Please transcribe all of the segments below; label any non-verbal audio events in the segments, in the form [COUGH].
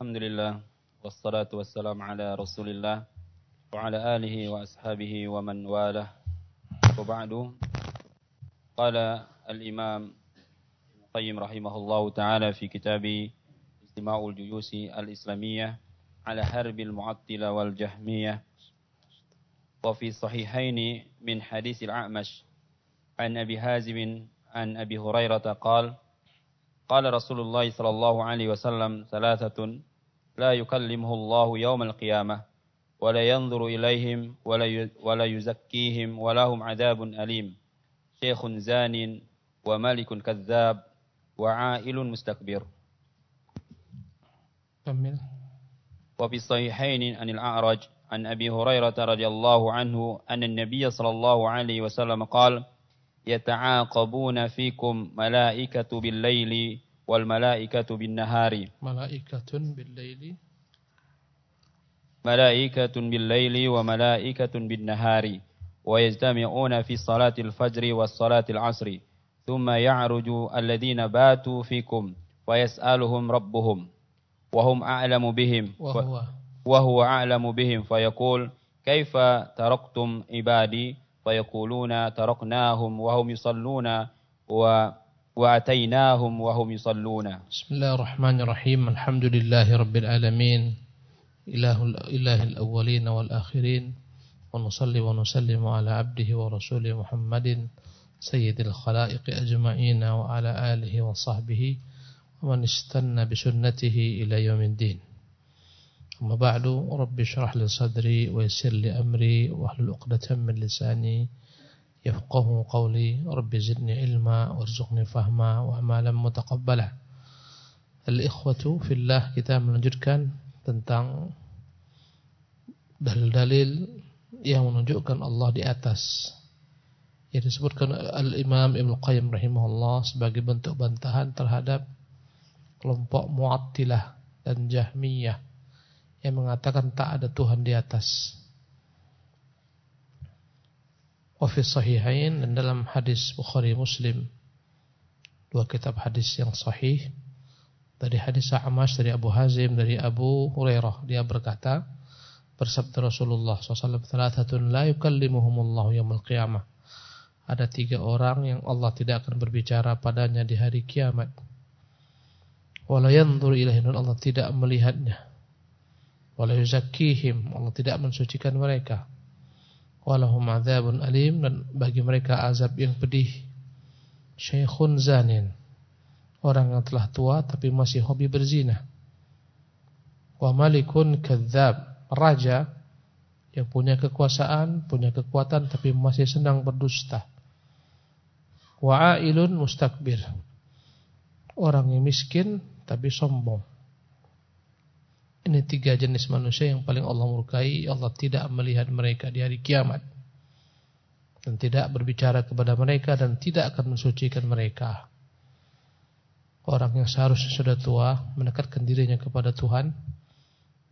الحمد لله والصلاة والسلام على رسول الله وعلى آله وأصحابه ومن والاه. وبعد قال الإمام القيم رحمه الله تعالى في كتاب اجتماع الجيوش الإسلامية على حرب المعطلة والجهمية. وفي صحيحين من حديث الأعمش عن أبي هازم عن أبي هريرة قال قال رسول الله صلى الله عليه وسلم ثلاثة لا يكلمه الله يوم القيامة ولا ينظر إليهم ولا ولا يزكيهم ولا هم عذاب أليم. شيخ زان وملك كذاب وعائل مستكبر. كمل. وفي الصحيحين عن الأعرج عن أبي هريرة رضي الله عنه أن النبي صلى الله عليه وسلم قال يتعاقبون فيكم ملائكة بالليل والملائكة بالنهار. ملائكة بالليل. ملائكة بالليل وملائكة بالنهار. ويجتمعون في صلاة الفجر والصلاة العصر. ثم يعرج الذين باتوا فيكم ويسألهم ربهم. وهم أعلم بهم. وهو. وهو أعلم بهم. فيقول كيف تركتم عبادي؟ فيقولون تركناهم وهم يصلون. و وأتيناهم وهم يصلون. بسم الله الرحمن الرحيم. الحمد لله رب العالمين. إله, إله الأولين والآخرين. ونصلي ونسلم على عبده ورسوله محمد سيد الخلائق أجمعين وعلى آله وصحبه ومن استنى بسنته إلى يوم الدين. أما بعد رب اشرح لي صدري ويسر لي أمري واحلل عقدة من لساني يفقه قولي رب زدني علما وارزقني فهما وأعمالا متقبلا الإخوة في الله kita melanjutkan tentang dalil-dalil yang menunjukkan Allah di atas yang disebutkan Al-Imam Ibn Qayyim rahimahullah sebagai bentuk bantahan terhadap kelompok Mu'attilah dan Jahmiyah yang mengatakan tak ada Tuhan di atas. Wafi sahihain dan dalam hadis Bukhari Muslim. Dua kitab hadis yang sahih. Dari hadis Amash dari Abu Hazim dari Abu Hurairah. Dia berkata bersabda Rasulullah SAW thalathatun la yukallimuhumullahu yaumil qiyamah. Ada tiga orang yang Allah tidak akan berbicara padanya di hari kiamat. Wala yanzur Allah tidak melihatnya. Wala yuzakkihim Allah tidak mensucikan mereka walahum adzabun alim dan bagi mereka azab yang pedih. Syekhun zanin. Orang yang telah tua tapi masih hobi berzina. Wa malikun kadzab raja yang punya kekuasaan punya kekuatan tapi masih senang berdusta. Wa ailun mustakbir. Orang yang miskin tapi sombong ini tiga jenis manusia yang paling Allah murkai. Allah tidak melihat mereka di hari kiamat. Dan tidak berbicara kepada mereka dan tidak akan mensucikan mereka. Orang yang seharusnya sudah tua mendekatkan dirinya kepada Tuhan.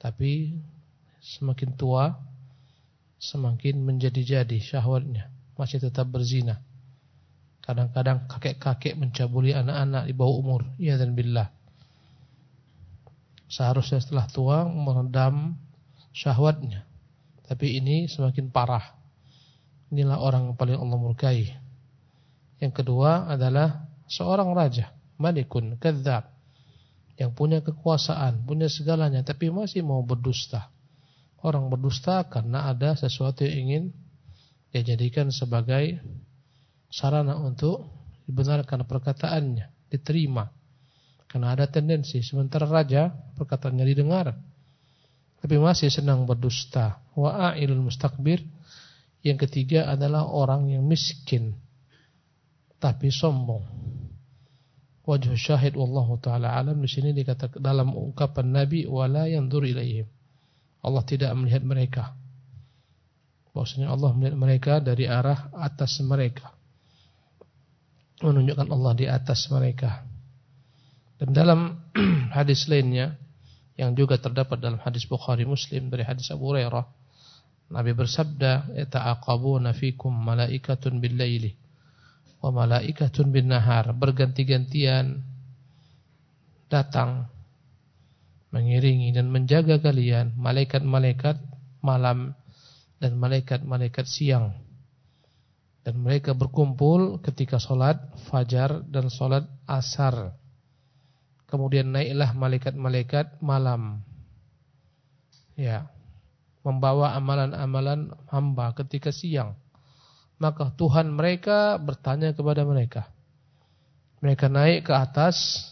Tapi semakin tua semakin menjadi-jadi syahwatnya. Masih tetap berzina. Kadang-kadang kakek-kakek mencabuli anak-anak di bawah umur. Ya dan billah seharusnya setelah tua meredam syahwatnya. Tapi ini semakin parah. Inilah orang yang paling Allah murkai. Yang kedua adalah seorang raja, malikun kadzab yang punya kekuasaan, punya segalanya tapi masih mau berdusta. Orang berdusta karena ada sesuatu yang ingin dia jadikan sebagai sarana untuk dibenarkan perkataannya, diterima. Karena ada tendensi sementara raja perkataannya didengar tapi masih senang berdusta. Wa a'ilul mustakbir. Yang ketiga adalah orang yang miskin tapi sombong. Wajh syahid wallahu taala alam di sini dikatakan dalam ungkapan Nabi wala yandur ilaihim. Allah tidak melihat mereka. Bahwasanya Allah melihat mereka dari arah atas mereka. Menunjukkan Allah di atas mereka. Dan dalam [CLEARS THROAT] hadis lainnya yang juga terdapat dalam hadis Bukhari Muslim dari hadis Abu Hurairah Nabi bersabda yata'aqabuna fikum malaikatun bil laili wa malaikatun bin nahar berganti-gantian datang mengiringi dan menjaga kalian malaikat-malaikat malam dan malaikat-malaikat siang. Dan mereka berkumpul ketika sholat fajar dan sholat asar. Kemudian naiklah malaikat-malaikat malam. Ya, membawa amalan-amalan hamba ketika siang. Maka Tuhan mereka bertanya kepada mereka. Mereka naik ke atas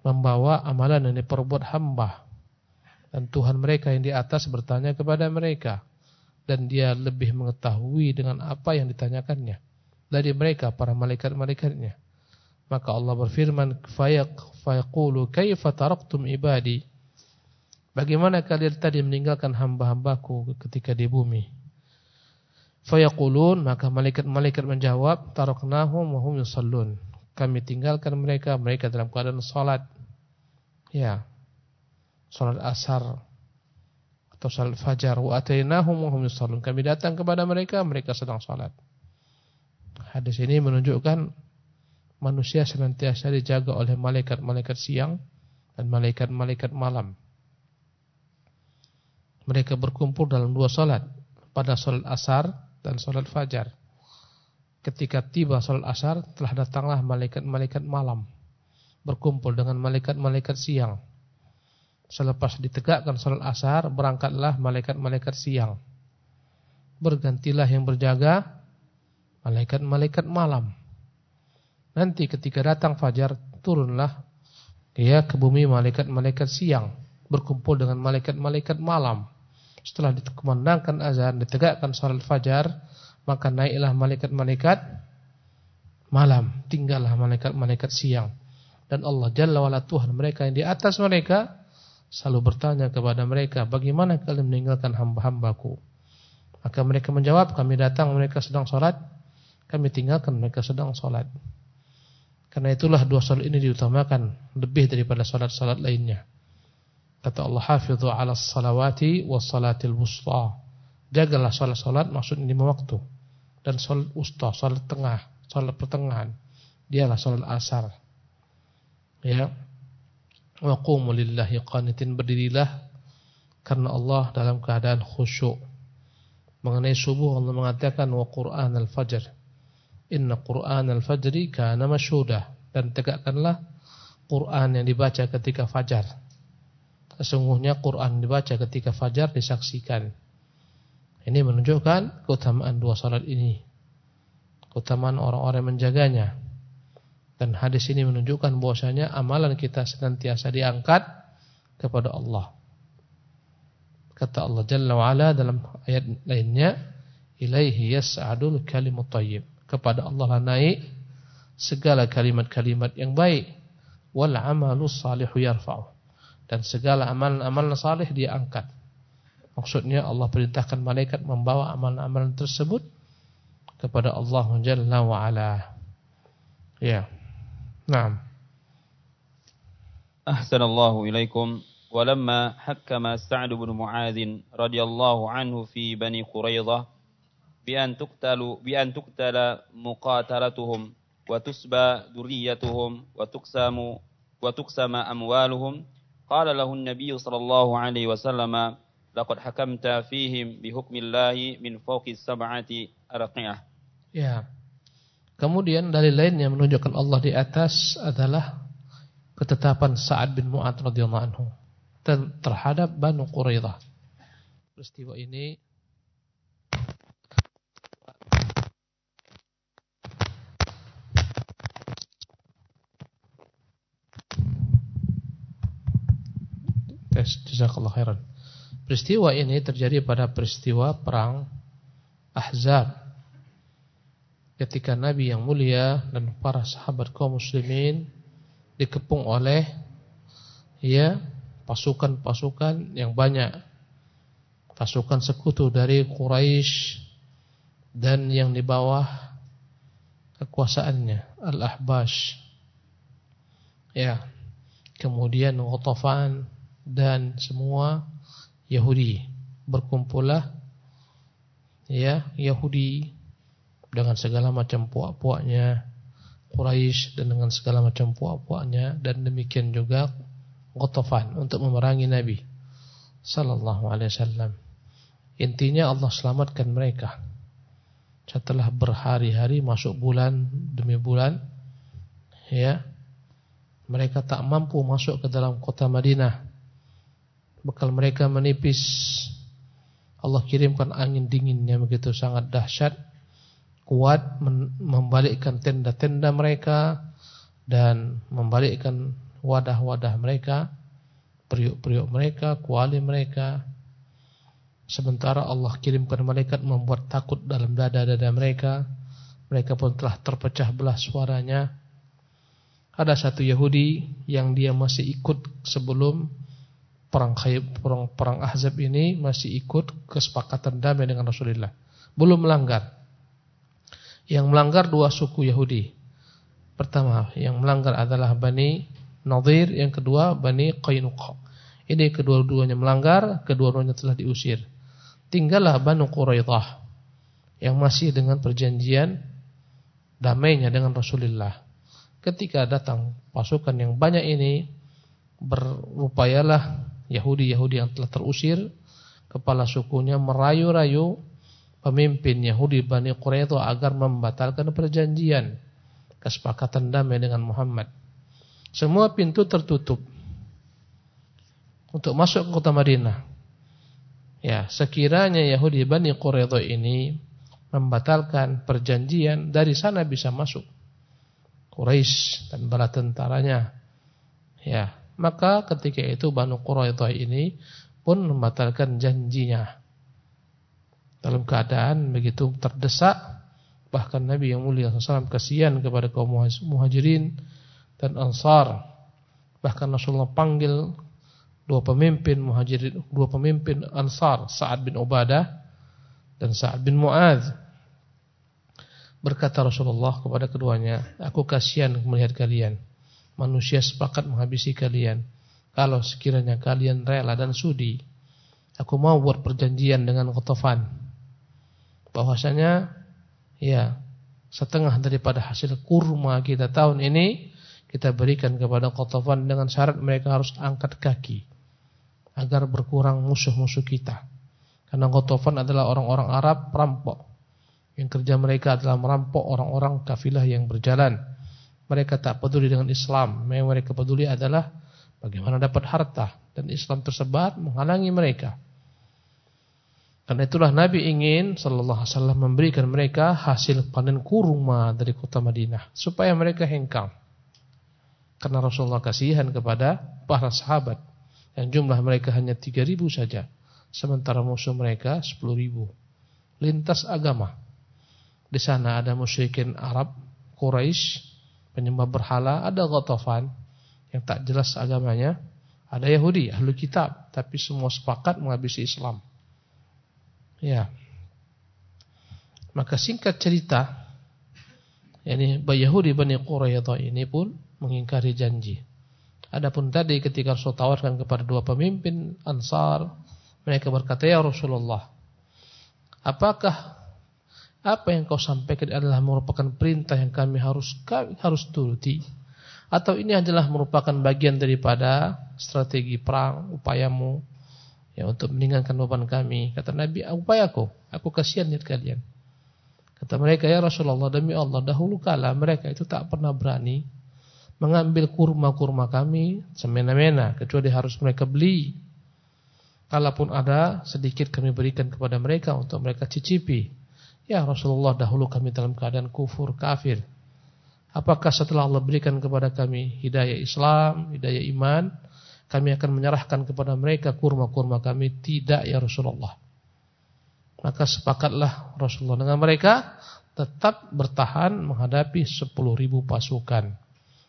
membawa amalan yang diperbuat hamba. Dan Tuhan mereka yang di atas bertanya kepada mereka. Dan dia lebih mengetahui dengan apa yang ditanyakannya. Dari mereka, para malaikat-malaikatnya. Maka Allah berfirman, Fayaqulu kaifa taraktum ibadi. Bagaimana kalian tadi meninggalkan hamba-hambaku ketika di bumi? Fayaqulun, maka malaikat-malaikat menjawab, Taraknahum wa hum yusallun. Kami tinggalkan mereka, mereka dalam keadaan salat. Ya, salat asar atau salat fajar wa atainahum wa hum yusallun. Kami datang kepada mereka, mereka sedang salat. Hadis ini menunjukkan manusia senantiasa dijaga oleh malaikat-malaikat siang dan malaikat-malaikat malam. Mereka berkumpul dalam dua salat, pada salat asar dan salat fajar. Ketika tiba salat asar, telah datanglah malaikat-malaikat malam berkumpul dengan malaikat-malaikat siang. Selepas ditegakkan salat asar, berangkatlah malaikat-malaikat siang. Bergantilah yang berjaga malaikat-malaikat malam. Nanti ketika datang fajar, turunlah dia ke bumi malaikat-malaikat siang, berkumpul dengan malaikat-malaikat malam. Setelah dikumandangkan azan, ditegakkan salat fajar, maka naiklah malaikat-malaikat malam, tinggallah malaikat-malaikat siang. Dan Allah Jalla wa'ala Tuhan mereka yang di atas mereka selalu bertanya kepada mereka, bagaimana kalian meninggalkan hamba-hambaku? Maka mereka menjawab, kami datang mereka sedang sholat, kami tinggalkan mereka sedang sholat. Karena itulah dua sholat ini diutamakan lebih daripada sholat-sholat lainnya. Kata Allah, hafidhu ala salawati wa salatil wusta. Jagalah sholat-sholat maksudnya lima waktu. Dan sholat usta, sholat tengah, sholat pertengahan. Dialah sholat asar. Ya, Wa qumu lillahi qanitin berdirilah karena Allah dalam keadaan khusyuk. Mengenai subuh Allah mengatakan wa Qur'an al-fajr. Inna Qur'an al-fajri kana masyhuda dan tegakkanlah Quran yang dibaca ketika fajar. Sesungguhnya Quran dibaca ketika fajar disaksikan. Ini menunjukkan keutamaan dua salat ini. Keutamaan orang-orang menjaganya. Dan hadis ini menunjukkan bahwasanya amalan kita senantiasa diangkat kepada Allah. Kata Allah Jalla wa'ala dalam ayat lainnya, ilaihi yas'adul kalimut thayyib Kepada Allah naik segala kalimat-kalimat yang baik. Wal amalu salihu yarfa'u. Dan segala amalan-amalan salih dia angkat. Maksudnya Allah perintahkan malaikat membawa amalan-amalan tersebut kepada Allah Jalla wa'ala. Ya. نعم أحسن الله إليكم ولما حكم سعد بن معاذ رضي الله عنه في بني بأن تقتل بأن تقتل مقاتلتهم وتسبى ذريتهم وتقسم وتقسم أموالهم قال له النبي صلى الله عليه وسلم لقد حكمت فيهم بحكم الله من فوق السبعة أرقعة ya. Kemudian dalil lain yang menunjukkan Allah di atas adalah ketetapan Sa'ad bin Mu'ad radhiyallahu anhu terhadap Banu Quraidah. Peristiwa ini Tes jazakallahu khairan. Peristiwa ini terjadi pada peristiwa perang Ahzab ketika Nabi yang mulia dan para sahabat kaum muslimin dikepung oleh ya pasukan-pasukan yang banyak pasukan sekutu dari Quraisy dan yang di bawah kekuasaannya Al-Ahbash ya kemudian Ghatafan dan semua Yahudi berkumpullah ya Yahudi dengan segala macam puak-puaknya Quraisy dan dengan segala macam puak-puaknya dan demikian juga Ghatafan untuk memerangi Nabi sallallahu alaihi wasallam. Intinya Allah selamatkan mereka. Setelah berhari-hari masuk bulan demi bulan ya. Mereka tak mampu masuk ke dalam kota Madinah. Bekal mereka menipis. Allah kirimkan angin dingin yang begitu sangat dahsyat, kuat membalikkan tenda-tenda mereka dan membalikkan wadah-wadah mereka, periuk-periuk mereka, kuali mereka. Sementara Allah kirimkan malaikat membuat takut dalam dada-dada mereka. Mereka pun telah terpecah belah suaranya. Ada satu Yahudi yang dia masih ikut sebelum perang perang, perang Ahzab ini masih ikut kesepakatan damai dengan Rasulullah. Belum melanggar. Yang melanggar dua suku Yahudi. Pertama, yang melanggar adalah Bani Nadir, yang kedua Bani Qainuqa. Ini kedua-duanya melanggar, kedua-duanya telah diusir. Tinggallah Banu Quraidah yang masih dengan perjanjian damainya dengan Rasulullah. Ketika datang pasukan yang banyak ini, berupayalah Yahudi-Yahudi yang telah terusir, kepala sukunya merayu-rayu pemimpin Yahudi Bani Quraidah agar membatalkan perjanjian kesepakatan damai dengan Muhammad. Semua pintu tertutup untuk masuk ke kota Madinah. Ya, sekiranya Yahudi Bani Quraidah ini membatalkan perjanjian, dari sana bisa masuk Quraisy dan bala tentaranya. Ya, maka ketika itu Bani Quraidah ini pun membatalkan janjinya. Dalam keadaan begitu terdesak, bahkan Nabi yang mulia SAW kasihan kepada kaum muhajirin dan Ansar. Bahkan Rasulullah panggil dua pemimpin Muhajirin, dua pemimpin Ansar, Sa'ad bin Ubadah dan Sa'ad bin Mu'adz. Berkata Rasulullah kepada keduanya, "Aku kasihan melihat kalian. Manusia sepakat menghabisi kalian. Kalau sekiranya kalian rela dan sudi, aku mau buat perjanjian dengan Qatafan. Bahwasanya ya, setengah daripada hasil kurma kita tahun ini kita berikan kepada Qatafan dengan syarat mereka harus angkat kaki agar berkurang musuh-musuh kita. Karena Qatafan adalah orang-orang Arab perampok. Yang kerja mereka adalah merampok orang-orang kafilah yang berjalan. Mereka tak peduli dengan Islam. Yang mereka peduli adalah bagaimana dapat harta dan Islam tersebar menghalangi mereka. Karena itulah Nabi ingin sallallahu alaihi wasallam memberikan mereka hasil panen kurma dari kota Madinah supaya mereka hengkang. Karena Rasulullah kasihan kepada para sahabat yang jumlah mereka hanya 3000 saja. Sementara musuh mereka 10.000. Lintas agama. Di sana ada musyrikin Arab, Quraisy, penyembah berhala, ada Ghatafan yang tak jelas agamanya, ada Yahudi, ahlu kitab, tapi semua sepakat menghabisi Islam. Ya. Maka singkat cerita, yakni Yahudi Bani Quraidah ini pun mengingkari janji. Adapun tadi ketika Rasul tawarkan kepada dua pemimpin Ansar, mereka berkata, "Ya Rasulullah, apakah apa yang kau sampaikan adalah merupakan perintah yang kami harus kami harus turuti atau ini adalah merupakan bagian daripada strategi perang upayamu ya untuk meninggalkan beban kami?" Kata Nabi, "Upayaku, aku kasihan lihat kalian." Kata mereka, "Ya Rasulullah, demi Allah, dahulu kala mereka itu tak pernah berani mengambil kurma-kurma kami semena-mena kecuali harus mereka beli. Kalaupun ada sedikit kami berikan kepada mereka untuk mereka cicipi. Ya Rasulullah dahulu kami dalam keadaan kufur kafir. Apakah setelah Allah berikan kepada kami hidayah Islam, hidayah iman, kami akan menyerahkan kepada mereka kurma-kurma kami? Tidak ya Rasulullah. Maka sepakatlah Rasulullah dengan mereka tetap bertahan menghadapi 10.000 pasukan.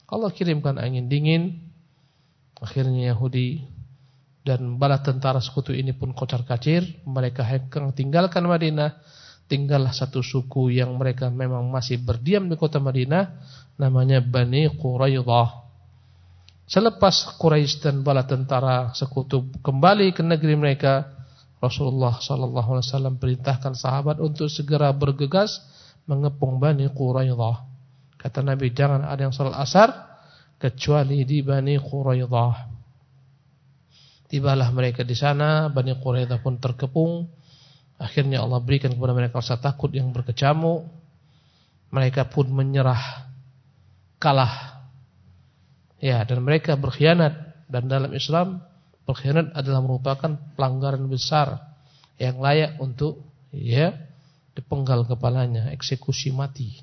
Allah kirimkan angin dingin. Akhirnya Yahudi dan bala tentara sekutu ini pun kocar kacir. Mereka hengkang tinggalkan Madinah. Tinggallah satu suku yang mereka memang masih berdiam di kota Madinah. Namanya Bani Quraidah. Selepas Quraisy dan bala tentara sekutu kembali ke negeri mereka, Rasulullah sallallahu alaihi wasallam perintahkan sahabat untuk segera bergegas mengepung Bani Quraidah. Kata Nabi jangan ada yang salat asar kecuali di Bani Quraidah. Tibalah mereka di sana, Bani Quraidah pun terkepung. Akhirnya Allah berikan kepada mereka rasa takut yang berkecamuk. Mereka pun menyerah, kalah. Ya, dan mereka berkhianat. Dan dalam Islam, berkhianat adalah merupakan pelanggaran besar yang layak untuk ya dipenggal kepalanya, eksekusi mati.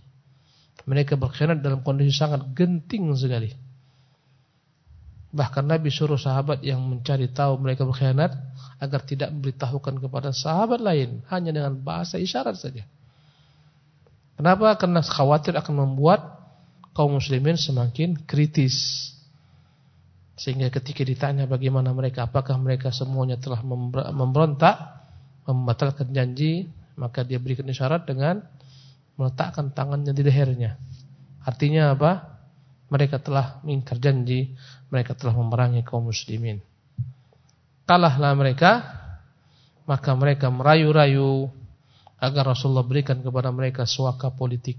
Mereka berkhianat dalam kondisi sangat genting sekali. Bahkan Nabi suruh sahabat yang mencari tahu mereka berkhianat agar tidak memberitahukan kepada sahabat lain hanya dengan bahasa isyarat saja. Kenapa? Karena khawatir akan membuat kaum muslimin semakin kritis. Sehingga ketika ditanya bagaimana mereka, apakah mereka semuanya telah memberontak, membatalkan janji, maka dia berikan isyarat dengan meletakkan tangannya di lehernya. Artinya apa? Mereka telah mengingkar janji, mereka telah memerangi kaum muslimin. Kalahlah mereka, maka mereka merayu-rayu agar Rasulullah berikan kepada mereka suaka politik.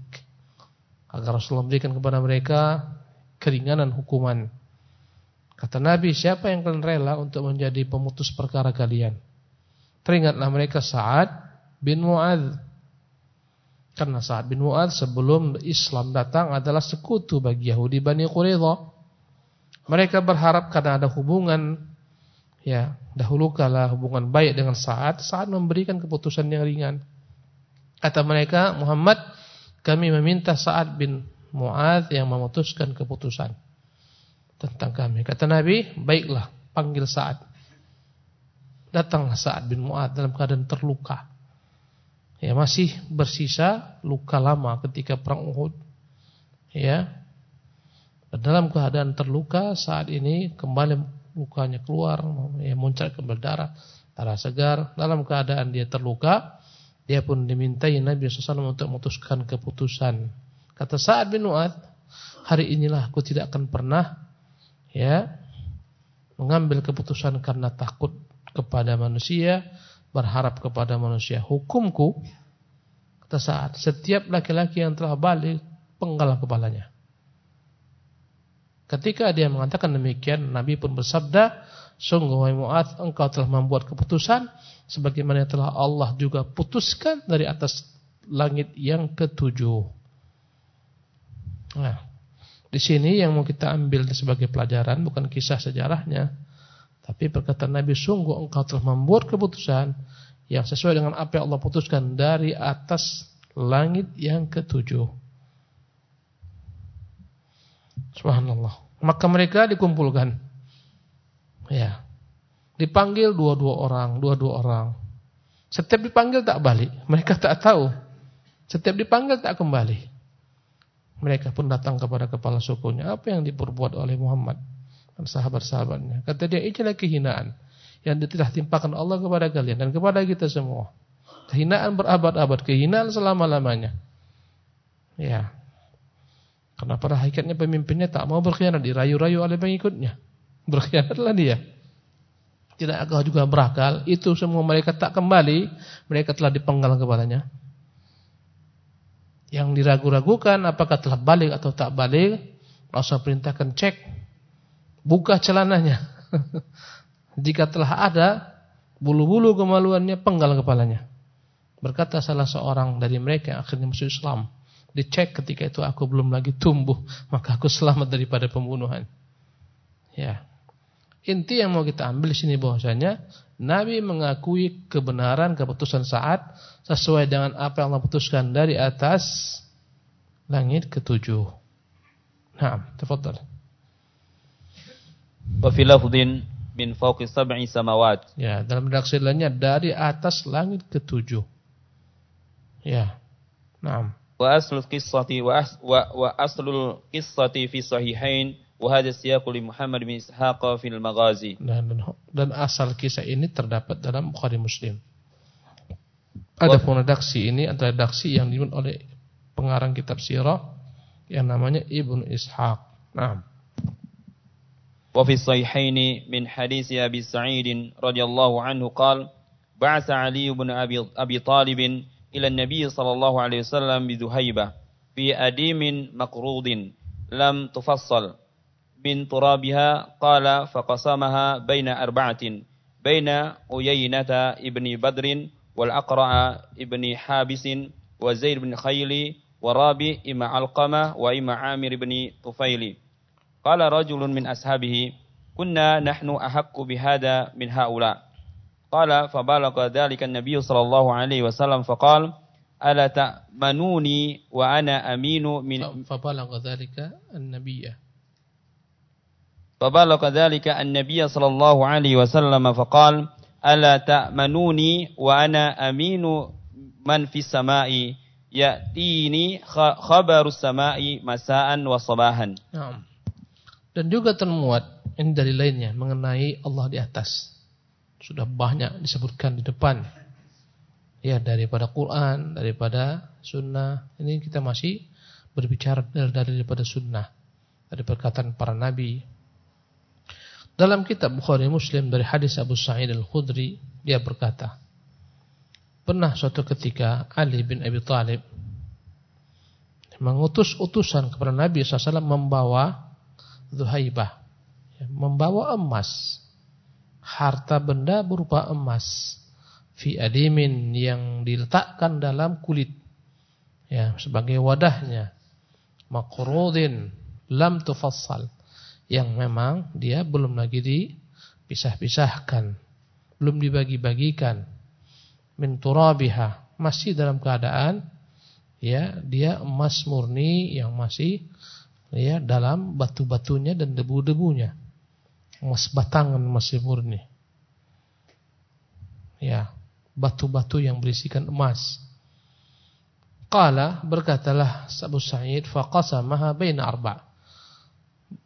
Agar Rasulullah berikan kepada mereka keringanan hukuman. Kata Nabi, siapa yang kalian rela untuk menjadi pemutus perkara kalian? Teringatlah mereka Sa'ad bin Mu'adz karena Sa'ad bin Mu'ad sebelum Islam datang adalah sekutu bagi Yahudi Bani Quraidah. Mereka berharap karena ada hubungan ya, dahulu kala hubungan baik dengan Sa'ad, Sa'ad memberikan keputusan yang ringan. Kata mereka, Muhammad, kami meminta Sa'ad bin Mu'ad yang memutuskan keputusan tentang kami. Kata Nabi, baiklah, panggil Sa'ad. Datanglah Sa'ad bin Mu'ad dalam keadaan terluka ya masih bersisa luka lama ketika perang Uhud. Ya. Dalam keadaan terluka saat ini kembali lukanya keluar ya muncrat kembali darah darah segar. Dalam keadaan dia terluka dia pun dimintai Nabi SAW untuk memutuskan keputusan. Kata Sa'ad bin Mu'ad hari inilah aku tidak akan pernah ya mengambil keputusan karena takut kepada manusia berharap kepada manusia. Hukumku kata saat setiap laki-laki yang telah balik penggal kepalanya. Ketika dia mengatakan demikian, Nabi pun bersabda, sungguh wahai Mu'ad, engkau telah membuat keputusan sebagaimana telah Allah juga putuskan dari atas langit yang ketujuh. Nah, di sini yang mau kita ambil sebagai pelajaran bukan kisah sejarahnya, tapi perkataan Nabi sungguh engkau telah membuat keputusan yang sesuai dengan apa yang Allah putuskan dari atas langit yang ketujuh. Subhanallah. Maka mereka dikumpulkan. Ya. Dipanggil dua-dua orang, dua-dua orang. Setiap dipanggil tak balik. Mereka tak tahu. Setiap dipanggil tak kembali. Mereka pun datang kepada kepala sukunya. Apa yang diperbuat oleh Muhammad? Dan sahabat-sahabatnya. Kata dia, itulah kehinaan yang telah timpakan Allah kepada kalian dan kepada kita semua. Kehinaan berabad-abad, kehinaan selama-lamanya. Ya. Karena pada hakikatnya pemimpinnya tak mau berkhianat, dirayu-rayu oleh pengikutnya. Berkhianatlah dia. Tidak agak juga berakal, itu semua mereka tak kembali, mereka telah dipenggal kepalanya. Yang diragu-ragukan apakah telah balik atau tak balik, Rasul perintahkan cek buka celananya. [LAUGHS] Jika telah ada bulu-bulu kemaluannya, penggal kepalanya. Berkata salah seorang dari mereka yang akhirnya masuk Islam. Dicek ketika itu aku belum lagi tumbuh, maka aku selamat daripada pembunuhan. Ya. Inti yang mau kita ambil di sini bahwasanya Nabi mengakui kebenaran keputusan saat sesuai dengan apa yang Allah putuskan dari atas langit ketujuh. Nah, tafadhal. Wa fi lafdhin min fawqi sab'i samawat. Ya, dalam redaksi lainnya dari atas langit ketujuh. Ya. Naam. Wa aslul qissati wa, wa, wa aslul qissati fi sahihain wa hadha siyaqu li Muhammad bin Ishaq fil Maghazi. Dan, dan, dan asal kisah ini terdapat dalam Bukhari Muslim. Ada pun redaksi ini adalah redaksi yang dibuat oleh pengarang kitab sirah yang namanya Ibnu Ishaq. Naam. وفي الصحيحين من حديث أبي سعيد رضي الله عنه قال بعث علي بن أبي, طالب إلى النبي صلى الله عليه وسلم بذهيبة في أديم مقروض لم تفصل. من ترابها قال فقسمها بين أربعة بين أيينة ابن بدر والأقرع ابن حابس وزيد بن خيل ورابي إما علقمة وإما عامر بن طفيل. قال رجل من أصحابه كنا نحن أحق بهذا من هؤلاء. قال فبلغ ذلك النبي صلى الله عليه وسلم فقال ألا تأمنوني وأنا أمين من فبلغ ذلك النبي. فبلغ ذلك النبي صلى الله عليه وسلم فقال ألا تأمنوني وأنا أمين من في السماء؟ ya'tini khabarus sama'i masa'an wa sabahan. Dan juga termuat ini dari lainnya mengenai Allah di atas. Sudah banyak disebutkan di depan. Ya daripada Quran, daripada sunnah. Ini kita masih berbicara dari daripada sunnah. Dari perkataan para nabi. Dalam kitab Bukhari Muslim dari hadis Abu Sa'id Al-Khudri, dia berkata, Pernah suatu ketika Ali bin Abi Thalib mengutus utusan kepada Nabi SAW membawa Zuhaibah. Ya, membawa emas. Harta benda berupa emas. Fi adimin yang diletakkan dalam kulit. Ya, sebagai wadahnya. Makrudin lam tufassal. Yang memang dia belum lagi dipisah-pisahkan. Belum dibagi-bagikan min masih dalam keadaan ya dia emas murni yang masih ya dalam batu-batunya dan debu-debunya. Emas batangan masih murni. Ya batu-batu yang berisikan emas. Qala berkatalah Abu Sa'id faqasamaha baina arba.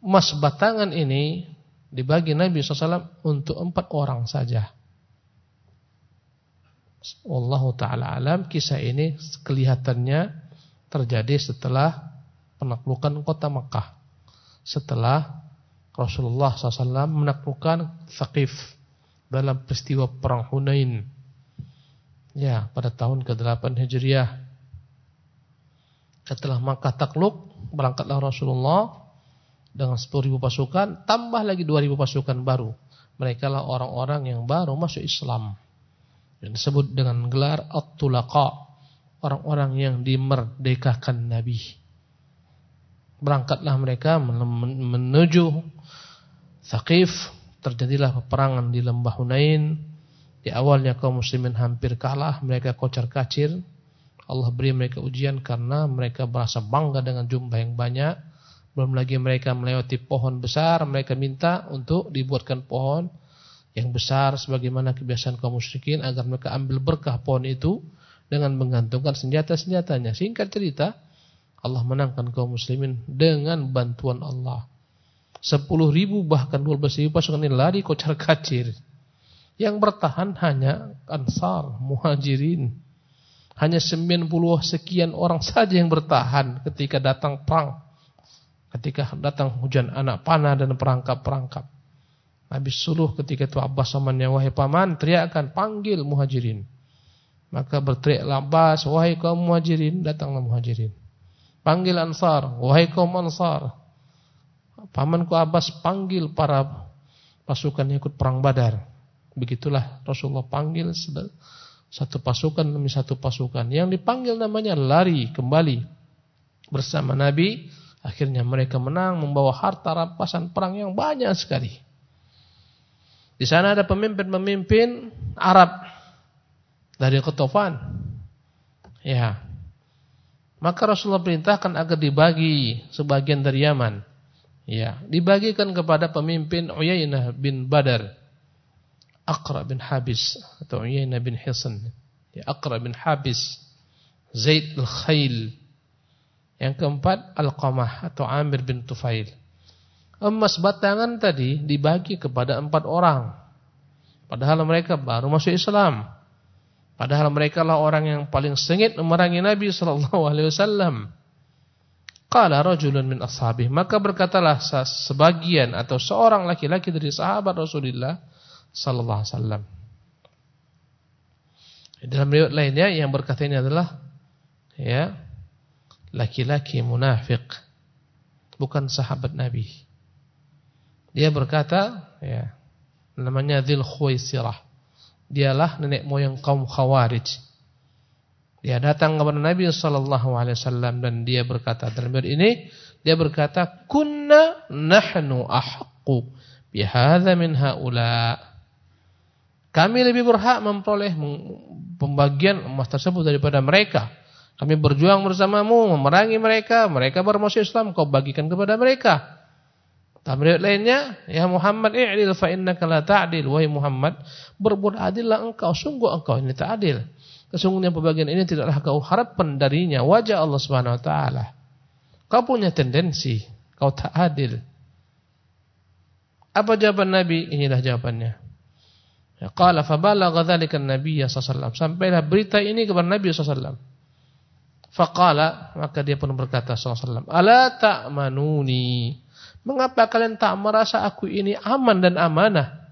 Emas batangan ini dibagi Nabi SAW untuk empat orang saja. Allah taala alam kisah ini kelihatannya terjadi setelah penaklukan kota Mekah. Setelah Rasulullah SAW menaklukkan Thaqif dalam peristiwa perang Hunain. Ya, pada tahun ke-8 Hijriah. Setelah Makkah takluk, berangkatlah Rasulullah dengan 10.000 pasukan, tambah lagi 2.000 pasukan baru. Mereka lah orang-orang yang baru masuk Islam yang disebut dengan gelar At-Tulaqa orang-orang yang dimerdekakan Nabi berangkatlah mereka menuju Thaqif. Terjadilah peperangan di lembah Hunain. Di awalnya kaum muslimin hampir kalah mereka kocar kacir Allah beri mereka ujian karena mereka merasa bangga dengan jumlah yang banyak. Belum lagi mereka melewati pohon besar mereka minta untuk dibuatkan pohon yang besar sebagaimana kebiasaan kaum musyrikin agar mereka ambil berkah pohon itu dengan menggantungkan senjata-senjatanya. Singkat cerita, Allah menangkan kaum muslimin dengan bantuan Allah. Sepuluh ribu bahkan dua belas ribu pasukan ini lari kocar kacir. Yang bertahan hanya ansar, muhajirin. Hanya sembilan puluh sekian orang saja yang bertahan ketika datang perang. Ketika datang hujan anak panah dan perangkap-perangkap. Habis suluh ketika itu Abbas zamannya wahai paman teriakkan panggil muhajirin. Maka berteriaklah Abbas wahai kaum muhajirin datanglah muhajirin. Panggil ansar wahai kaum ansar. Pamanku Abbas panggil para pasukan yang ikut perang Badar. Begitulah Rasulullah panggil satu pasukan demi satu pasukan. Yang dipanggil namanya lari kembali bersama Nabi. Akhirnya mereka menang membawa harta rampasan perang yang banyak sekali. Di sana ada pemimpin-pemimpin Arab dari Ketofan. Ya. Maka Rasulullah perintahkan agar dibagi sebagian dari Yaman. Ya, dibagikan kepada pemimpin Uyainah bin Badar. Aqra bin Habis atau Uyainah bin Hisan. Ya, Aqra bin Habis. Zaid al-Khail. Yang keempat Al-Qamah atau Amir bin Tufail. Emas batangan tadi dibagi kepada empat orang. Padahal mereka baru masuk Islam. Padahal mereka lah orang yang paling sengit memerangi Nabi sallallahu alaihi wasallam. Qala rajulun min ashabi, maka berkatalah sebagian atau seorang laki-laki dari sahabat Rasulullah sallallahu alaihi wasallam. Dalam riwayat lainnya yang berkata ini adalah ya laki-laki munafik bukan sahabat Nabi. Dia berkata, ya, namanya Dzil Khuwaisirah. Dialah nenek moyang kaum Khawarij. Dia datang kepada Nabi sallallahu alaihi wasallam dan dia berkata dalam ini dia berkata kunna nahnu ahqqu bihadza min haula. Kami lebih berhak memperoleh pembagian emas tersebut daripada mereka. Kami berjuang bersamamu memerangi mereka, mereka bermasuk Islam, kau bagikan kepada mereka. Dalam riwayat lainnya, ya Muhammad i'dil fa innaka la ta'dil. Wahai Muhammad, berbuat adillah engkau, sungguh engkau ini tak adil. Kesungguhnya pembagian ini tidaklah kau harapkan darinya wajah Allah Subhanahu wa taala. Kau punya tendensi, kau tak adil. Apa jawaban Nabi? Inilah jawabannya. Ya qala fa balagha dzalika an-nabiy sallallahu Sampailah berita ini kepada Nabi sallallahu Faqala maka dia pun berkata sallallahu "Ala ta'manuni?" Mengapa kalian tak merasa aku ini aman dan amanah?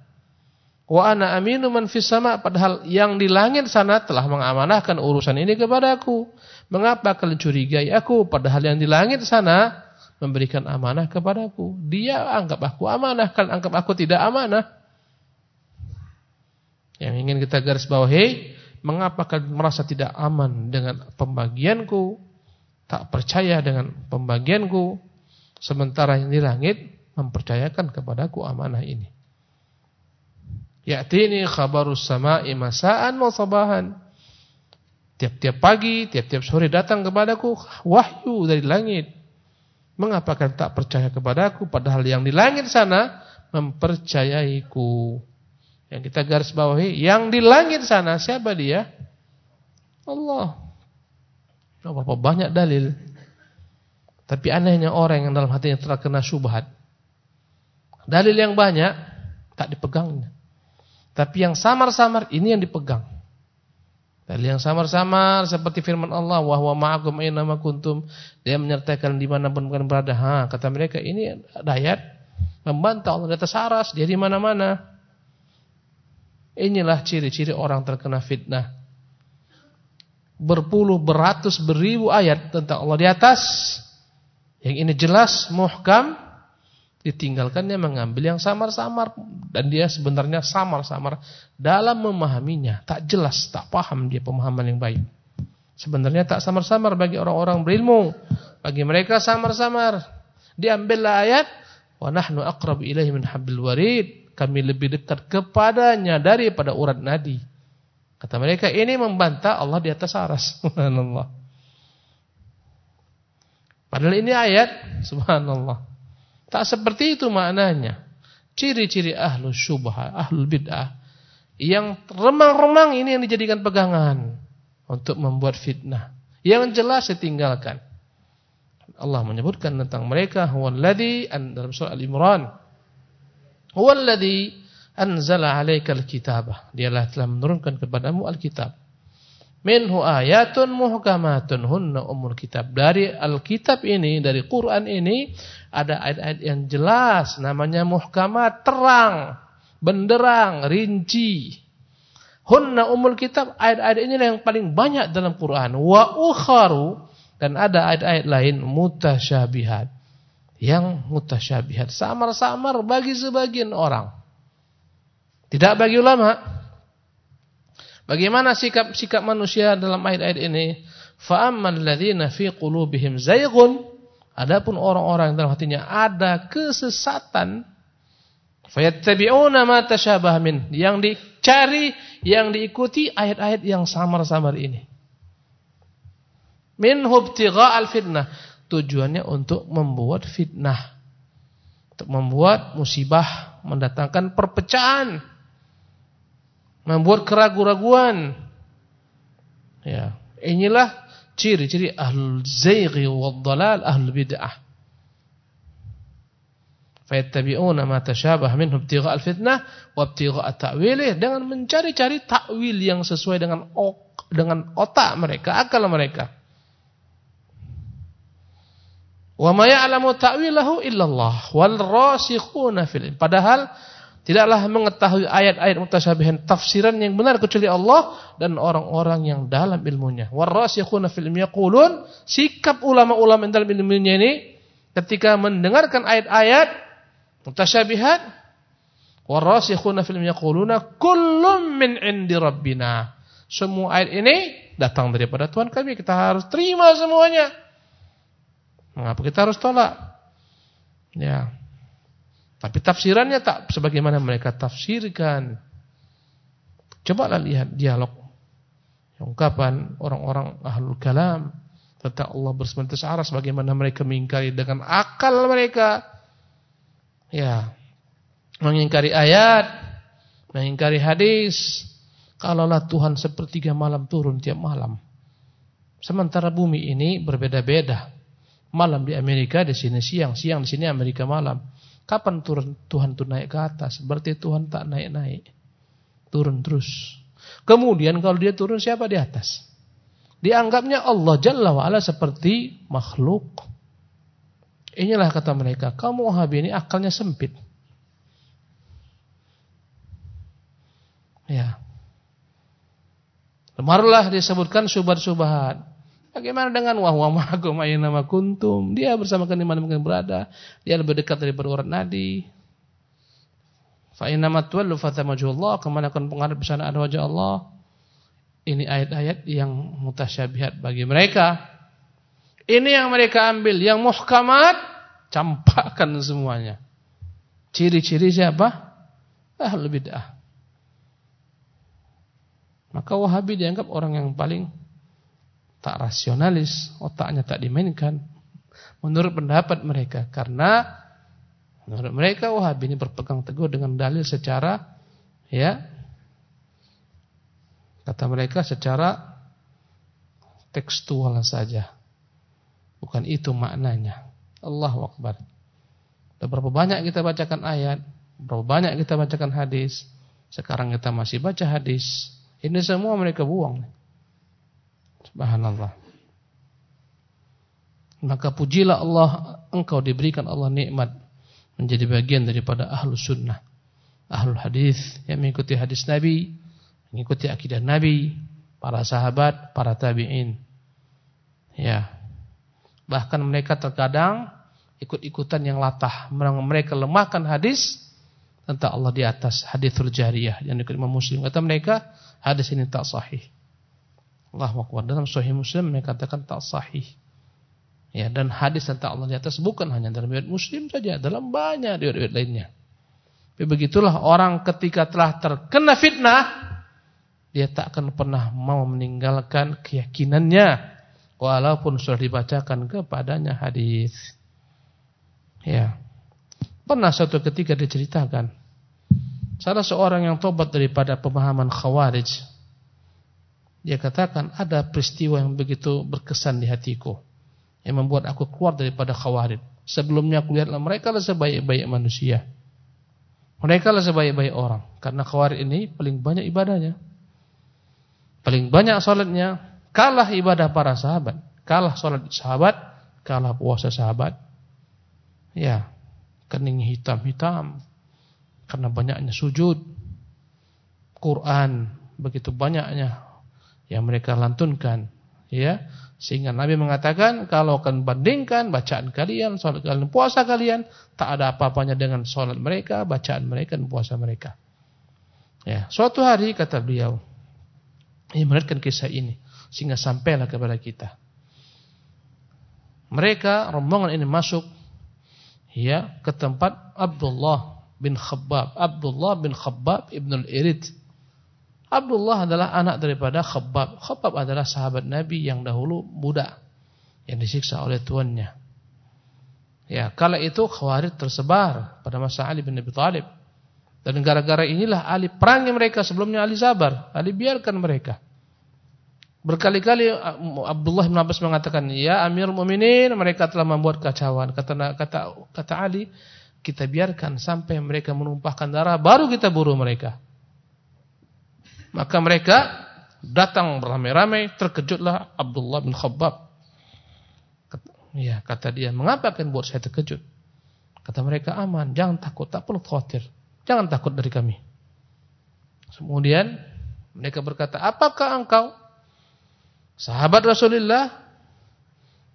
Wa ana aminu man sama padahal yang di langit sana telah mengamanahkan urusan ini kepadaku. Mengapa kalian curigai aku padahal yang di langit sana memberikan amanah kepadaku? Dia anggap aku amanah, kalian anggap aku tidak amanah. Yang ingin kita garis bawahi, mengapa kalian merasa tidak aman dengan pembagianku? Tak percaya dengan pembagianku? Sementara yang di langit mempercayakan kepadaku amanah ini. Ya'tini khabarus sama'i masa'an wa sabahan. Tiap-tiap pagi, tiap-tiap sore datang kepadaku wahyu dari langit. Mengapa kalian tak percaya kepadaku padahal yang di langit sana mempercayaiku. Yang kita garis bawahi, yang di langit sana siapa dia? Allah. Berapa banyak dalil tapi anehnya orang yang dalam hatinya terkena syubhat. Dalil yang banyak tak dipegangnya. Tapi yang samar-samar ini yang dipegang. Dalil yang samar-samar seperti firman Allah, wa huwa ma'akum aina kuntum. Dia menyertai di mana pun kalian berada. Ha, kata mereka ini ayat membantah Allah di atas aras, dia di mana-mana. Inilah ciri-ciri orang terkena fitnah. Berpuluh, beratus, beribu ayat tentang Allah di atas yang ini jelas muhkam ditinggalkannya mengambil yang samar-samar dan dia sebenarnya samar-samar dalam memahaminya, tak jelas, tak paham dia pemahaman yang baik. Sebenarnya tak samar-samar bagi orang-orang berilmu, bagi mereka samar-samar. Diambillah ayat wa nahnu aqrabu ilaihi min hablil warid, kami lebih dekat kepadanya daripada urat nadi. Kata mereka ini membantah Allah di atas aras. [LAUGHS] Subhanallah. Padahal ini ayat, subhanallah. Tak seperti itu maknanya. Ciri-ciri ahlu syubha, ahlu bid'ah. Yang remang-remang ini yang dijadikan pegangan. Untuk membuat fitnah. Yang jelas ditinggalkan. Allah menyebutkan tentang mereka. Huwaladhi, dalam surah Al-Imran. Huwaladhi anzala alaikal kitabah. Dialah telah menurunkan kepadamu Al-Kitab minhu ayatun muhkamatun hunna umul kitab. Dari Alkitab ini, dari Quran ini ada ayat-ayat yang jelas namanya muhkamat, terang, benderang, rinci. Hunna umul kitab, ayat-ayat ini yang paling banyak dalam Quran. Wa ukharu dan ada ayat-ayat lain mutasyabihat. Yang mutasyabihat samar-samar bagi sebagian orang. Tidak bagi ulama. Bagaimana sikap-sikap manusia dalam ayat-ayat ini? Fa'amman ladzina fi qulubihim zayghun. Adapun orang-orang dalam hatinya ada kesesatan. Fayattabi'una ma tashabaha min. Yang dicari yang diikuti ayat-ayat yang samar-samar ini. Min hubtigha'al fitnah. Tujuannya untuk membuat fitnah. Untuk membuat musibah mendatangkan perpecahan membuat keraguan-raguan. Ya, inilah ciri-ciri ahlul zayghi wad dalal ahlul bid'ah. Fayattabi'una ma tashabah minhu ibtigha' al-fitnah wa ibtigha' ta'wilih dengan mencari-cari takwil yang sesuai dengan dengan otak mereka, akal mereka. Wa ma ya'lamu ta'wilahu illallah wal rasikhuna fil padahal Tidaklah mengetahui ayat-ayat mutasyabihan tafsiran yang benar kecuali Allah dan orang-orang yang dalam ilmunya. Warasikhuna fil yaqulun, sikap ulama-ulama dalam ilmunya ini ketika mendengarkan ayat-ayat Mutasyabihat warasikhuna fil yaquluna kullum min indi rabbina. Semua ayat ini datang daripada Tuhan kami, kita harus terima semuanya. Mengapa kita harus tolak? Ya. Tapi tafsirannya tak sebagaimana mereka tafsirkan. Coba lihat dialog ungkapan orang-orang ahlul kalam tentang Allah bersemangat arah sebagaimana mereka mengingkari dengan akal mereka. Ya. Mengingkari ayat, mengingkari hadis. Kalaulah Tuhan sepertiga malam turun tiap malam. Sementara bumi ini berbeda-beda. Malam di Amerika, di sini siang, siang di sini Amerika malam. Kapan turun Tuhan itu naik ke atas? Berarti Tuhan tak naik-naik. Turun terus. Kemudian kalau dia turun siapa di atas? Dianggapnya Allah Jalla wa'ala seperti makhluk. Inilah kata mereka, kamu Wahabi ini akalnya sempit. Ya. Kemarulah disebutkan subat-subahat. Bagaimana dengan wahwa ma'akum nama kuntum? Dia bersama kalian mana mungkin berada. Dia lebih dekat daripada orang nadi. Fa inna ma tuwallu Allah, ke mana akan pengarah sana ada wajah Allah. Ini ayat-ayat yang mutasyabihat bagi mereka. Ini yang mereka ambil, yang muhkamat campakkan semuanya. Ciri-ciri siapa? Ahlul bid'ah. Maka Wahabi dianggap orang yang paling tak rasionalis, otaknya tak dimainkan. Menurut pendapat mereka, karena Menurut mereka Wahabi ini berpegang teguh dengan dalil secara ya kata mereka secara tekstual saja. Bukan itu maknanya. Allahu Akbar. Berapa banyak kita bacakan ayat, berapa banyak kita bacakan hadis. Sekarang kita masih baca hadis. Ini semua mereka buang. Subhanallah. Maka pujilah Allah engkau diberikan Allah nikmat menjadi bagian daripada ahlu sunnah, ahlu hadis yang mengikuti hadis Nabi, mengikuti akidah Nabi, para sahabat, para tabi'in. Ya. Bahkan mereka terkadang ikut-ikutan yang latah, mereka lemahkan hadis tentang Allah di atas hadithul jariyah yang dikutip Muslim. Kata mereka, hadis ini tak sahih. Allah Akbar. Dalam sahih Muslim mereka katakan tak sahih. Ya, dan hadis tentang Allah di atas bukan hanya dalam riwayat Muslim saja, dalam banyak riwayat-riwayat lainnya. Tapi begitulah orang ketika telah terkena fitnah, dia tak akan pernah mau meninggalkan keyakinannya walaupun sudah dibacakan kepadanya hadis. Ya. Pernah suatu ketika diceritakan salah seorang yang tobat daripada pemahaman Khawarij. Dia katakan ada peristiwa yang begitu berkesan di hatiku yang membuat aku keluar daripada khawarid. Sebelumnya aku lihatlah mereka lah sebaik-baik manusia. Mereka lah sebaik-baik orang. Karena khawarid ini paling banyak ibadahnya. Paling banyak salatnya. Kalah ibadah para sahabat. Kalah salat sahabat. Kalah puasa sahabat. Ya. Kening hitam-hitam. Karena banyaknya sujud. Quran. Begitu banyaknya. Yang mereka lantunkan. Ya sehingga Nabi mengatakan kalau akan bandingkan bacaan kalian, salat kalian, puasa kalian, tak ada apa-apanya dengan salat mereka, bacaan mereka dan puasa mereka. Ya, suatu hari kata beliau, ini menerangkan kisah ini sehingga sampailah kepada kita. Mereka rombongan ini masuk ya ke tempat Abdullah bin Khabbab, Abdullah bin Khabbab ibn al-Irid Abdullah adalah anak daripada Khabbab. Khabbab adalah sahabat Nabi yang dahulu budak yang disiksa oleh tuannya. Ya, kala itu Khawarij tersebar pada masa Ali bin Abi Thalib. Dan gara-gara inilah Ali perangi mereka sebelumnya Ali sabar. Ali biarkan mereka. Berkali-kali Abdullah bin Abbas mengatakan, "Ya Amirul Mukminin, mereka telah membuat kacauan." Kata kata kata Ali, "Kita biarkan sampai mereka menumpahkan darah, baru kita buru mereka." Maka mereka datang beramai-ramai, terkejutlah Abdullah bin Khabbab. Ya, kata dia, mengapa kalian buat saya terkejut? Kata mereka, aman, jangan takut, tak perlu khawatir. Jangan takut dari kami. Kemudian mereka berkata, apakah engkau sahabat Rasulullah?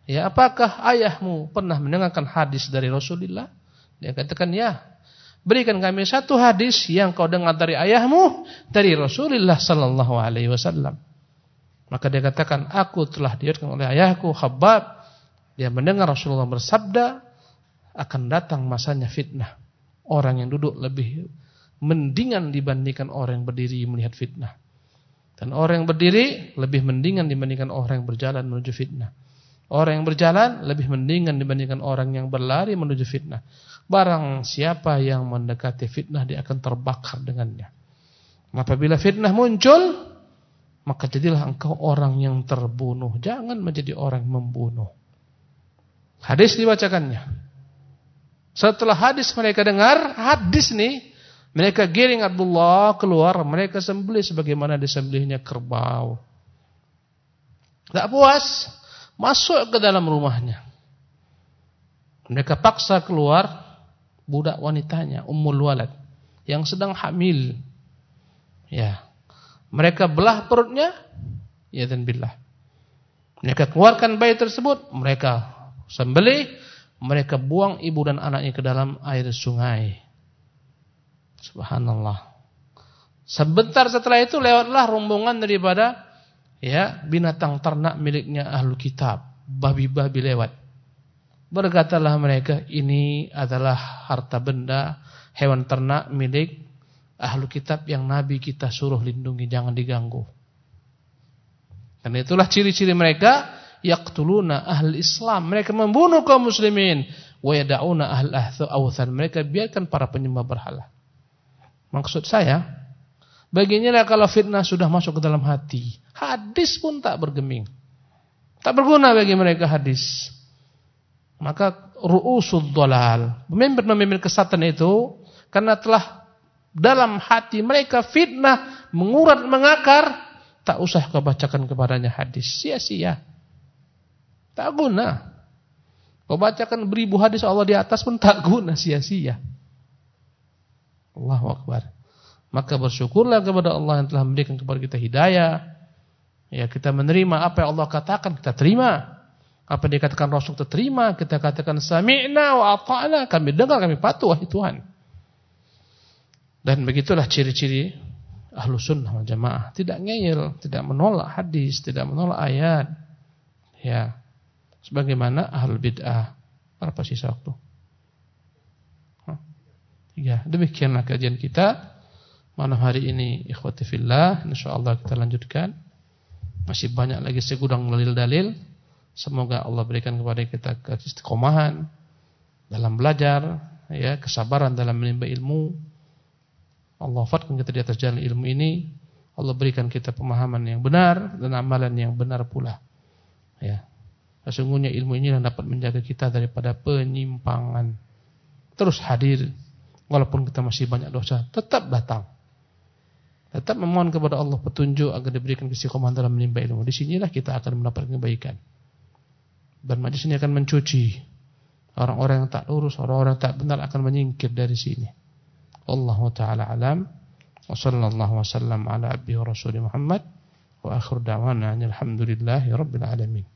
Ya, apakah ayahmu pernah mendengarkan hadis dari Rasulullah? Dia katakan, ya. Berikan kami satu hadis yang kau dengar dari ayahmu dari Rasulullah sallallahu alaihi wasallam. Maka dia katakan, aku telah diriwayatkan oleh ayahku Khabbab. Dia mendengar Rasulullah bersabda, akan datang masanya fitnah. Orang yang duduk lebih mendingan dibandingkan orang yang berdiri melihat fitnah. Dan orang yang berdiri lebih mendingan dibandingkan orang yang berjalan menuju fitnah. Orang yang berjalan lebih mendingan dibandingkan orang yang berlari menuju fitnah. Barang siapa yang mendekati fitnah dia akan terbakar dengannya. Apabila fitnah muncul, maka jadilah engkau orang yang terbunuh. Jangan menjadi orang yang membunuh. Hadis dibacakannya. Setelah hadis mereka dengar, hadis nih mereka giring Abdullah keluar, mereka sembelih sebagaimana disembelihnya kerbau. Tak puas, masuk ke dalam rumahnya. Mereka paksa keluar budak wanitanya, Ummul Walad, yang sedang hamil. Ya. Mereka belah perutnya, ya dan billah. Mereka keluarkan bayi tersebut, mereka sembelih, mereka buang ibu dan anaknya ke dalam air sungai. Subhanallah. Sebentar setelah itu lewatlah rombongan daripada ya binatang ternak miliknya ahlu kitab, babi-babi lewat. Berkatalah mereka, ini adalah harta benda hewan ternak milik ahlu kitab yang Nabi kita suruh lindungi, jangan diganggu. Dan itulah ciri-ciri mereka, yaqtuluna ahli Islam. Mereka membunuh kaum muslimin. Wa yada'una ahli awthan. Mereka biarkan para penyembah berhala. Maksud saya, beginilah kalau fitnah sudah masuk ke dalam hati. Hadis pun tak bergeming. Tak berguna bagi mereka hadis. Maka ru'usud dolal. Pemimpin-pemimpin kesatan itu, karena telah dalam hati mereka fitnah, mengurat, mengakar, tak usah kau kepadanya hadis. Sia-sia. Tak guna. Kau bacakan beribu hadis Allah di atas pun tak guna, sia-sia. Allahu Akbar. Maka bersyukurlah kepada Allah yang telah memberikan kepada kita hidayah. Ya, kita menerima apa yang Allah katakan, kita terima. Apa dikatakan Rasul terima, kita katakan sami'na wa ata'na, kami dengar, kami patuh wahai Tuhan. Dan begitulah ciri-ciri ahlu sunnah wal jamaah. Tidak ngeyel, tidak menolak hadis, tidak menolak ayat. Ya. Sebagaimana ahlu bid'ah. Berapa sisa waktu? Ya, demikianlah kajian kita malam hari ini ikhwati fillah insyaallah kita lanjutkan. Masih banyak lagi segudang dalil-dalil. Semoga Allah berikan kepada kita keistiqomahan dalam belajar, ya, kesabaran dalam menimba ilmu. Allah wafatkan kita di atas jalan ilmu ini. Allah berikan kita pemahaman yang benar dan amalan yang benar pula. Ya. Sesungguhnya ilmu ini yang dapat menjaga kita daripada penyimpangan. Terus hadir Walaupun kita masih banyak dosa, tetap datang. Tetap memohon kepada Allah petunjuk agar diberikan kesekoman dalam menimba ilmu. Di sinilah kita akan mendapatkan kebaikan. Dan majlis ini akan mencuci orang-orang yang tak lurus, orang-orang tak benar akan menyingkir dari sini. Allah taala alam. Wa sallallahu wasallam ala abdi wa rasuli Muhammad wa akhir da'wana alhamdulillahi rabbil alamin.